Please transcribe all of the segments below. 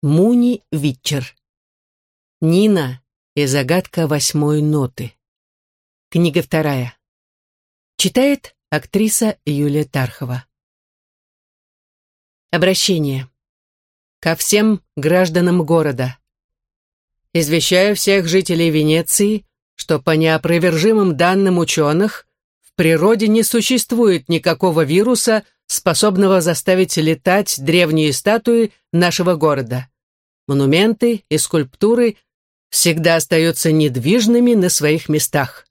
Муни Витчер. Нина и загадка восьмой ноты. Книга вторая. Читает актриса Юлия Тархова. Обращение. Ко всем гражданам города. Извещаю всех жителей Венеции, что по неопровержимым данным ученых в природе не существует никакого вируса, способного заставить летать древние статуи нашего города. Монументы и скульптуры всегда остаются недвижными на своих местах.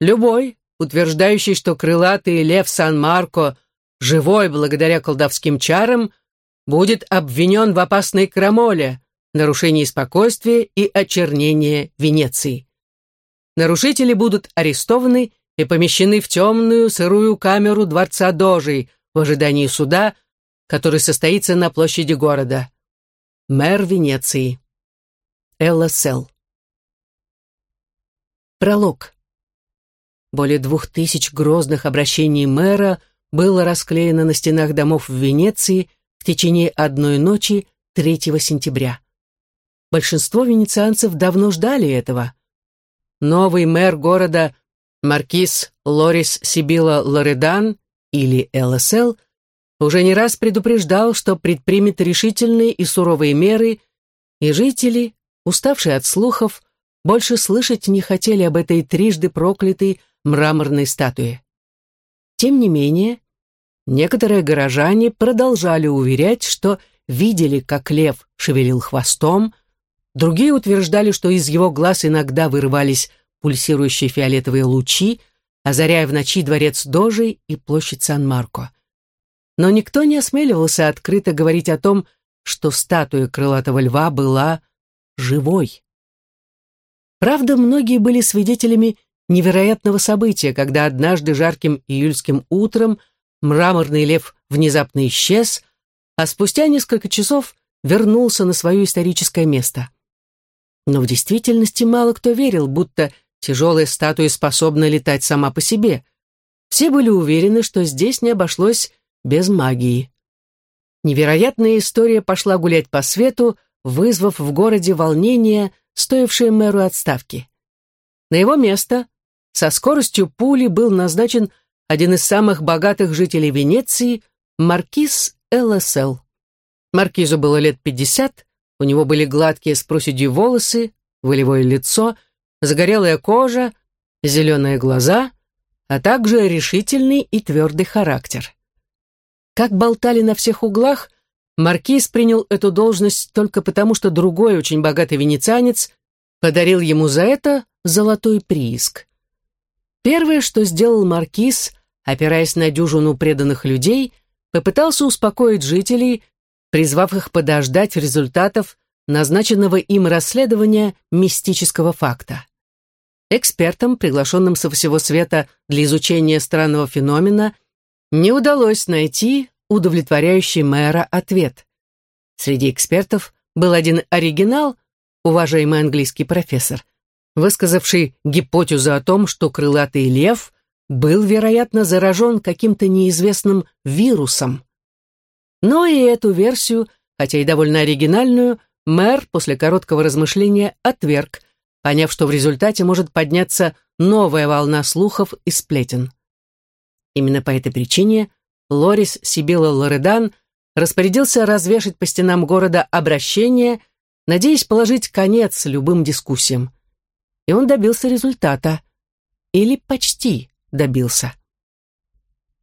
Любой, утверждающий, что крылатый лев Сан-Марко живой благодаря колдовским чарам, будет обвинен в опасной крамоле, нарушении спокойствия и очернении Венеции. Нарушители будут арестованы и помещены в темную сырую камеру дворца Дожей, в ожидании суда, который состоится на площади города. Мэр Венеции. Элла Сел. Пролог. Более двух тысяч грозных обращений мэра было расклеено на стенах домов в Венеции в течение одной ночи 3 сентября. Большинство венецианцев давно ждали этого. Новый мэр города, маркиз Лорис Сибила Лоредан, или ЛСЛ, уже не раз предупреждал, что предпримет решительные и суровые меры, и жители, уставшие от слухов, больше слышать не хотели об этой трижды проклятой мраморной статуе. Тем не менее, некоторые горожане продолжали уверять, что видели, как лев шевелил хвостом, другие утверждали, что из его глаз иногда вырывались пульсирующие фиолетовые лучи, озаряя в ночи дворец Дожи и площадь Сан-Марко. Но никто не осмеливался открыто говорить о том, что статуя крылатого льва была живой. Правда, многие были свидетелями невероятного события, когда однажды жарким июльским утром мраморный лев внезапно исчез, а спустя несколько часов вернулся на свое историческое место. Но в действительности мало кто верил, будто Тяжелая статуя способна летать сама по себе. Все были уверены, что здесь не обошлось без магии. Невероятная история пошла гулять по свету, вызвав в городе волнение, стоившее мэру отставки. На его место со скоростью пули был назначен один из самых богатых жителей Венеции, маркиз ЛСЛ. Маркизу было лет пятьдесят, у него были гладкие с проседью волосы, волевое лицо, загорелая кожа, зеленые глаза, а также решительный и твердый характер. Как болтали на всех углах, маркиз принял эту должность только потому, что другой очень богатый венецианец подарил ему за это золотой прииск. Первое, что сделал маркиз, опираясь на дюжину преданных людей, попытался успокоить жителей, призвав их подождать результатов назначенного им расследования мистического факта. Экспертам, приглашенным со всего света для изучения странного феномена, не удалось найти удовлетворяющий мэра ответ. Среди экспертов был один оригинал, уважаемый английский профессор, высказавший гипотезу о том, что крылатый лев был, вероятно, заражен каким-то неизвестным вирусом. Но и эту версию, хотя и довольно оригинальную, Мэр после короткого размышления отверг, поняв, что в результате может подняться новая волна слухов и сплетен. Именно по этой причине Лорис Сибила Лоредан распорядился развешать по стенам города обращение, надеясь положить конец любым дискуссиям. И он добился результата. Или почти добился.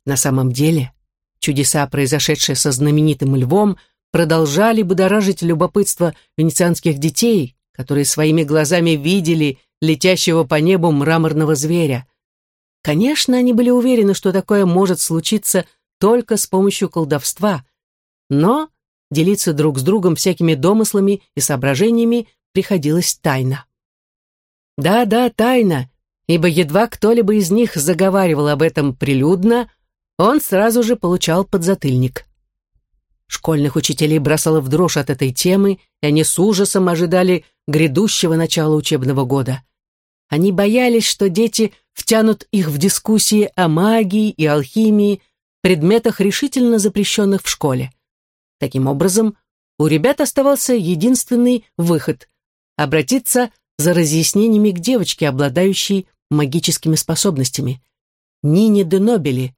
На самом деле, чудеса, произошедшие со знаменитым львом, продолжали будоражить любопытство венецианских детей, которые своими глазами видели летящего по небу мраморного зверя. Конечно, они были уверены, что такое может случиться только с помощью колдовства, но делиться друг с другом всякими домыслами и соображениями приходилось тайно. Да-да, тайно, ибо едва кто-либо из них заговаривал об этом прилюдно, он сразу же получал подзатыльник. Школьных учителей бросало в дрожь от этой темы, и они с ужасом ожидали грядущего начала учебного года. Они боялись, что дети втянут их в дискуссии о магии и алхимии, предметах, решительно запрещенных в школе. Таким образом, у ребят оставался единственный выход — обратиться за разъяснениями к девочке, обладающей магическими способностями. Нине де Нобели,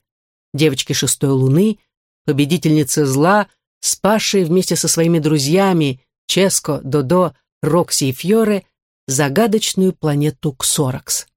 девочке шестой луны, победительнице зла, спасшей вместе со своими друзьями Ческо, Додо, Рокси и Фьоре загадочную планету Ксоракс.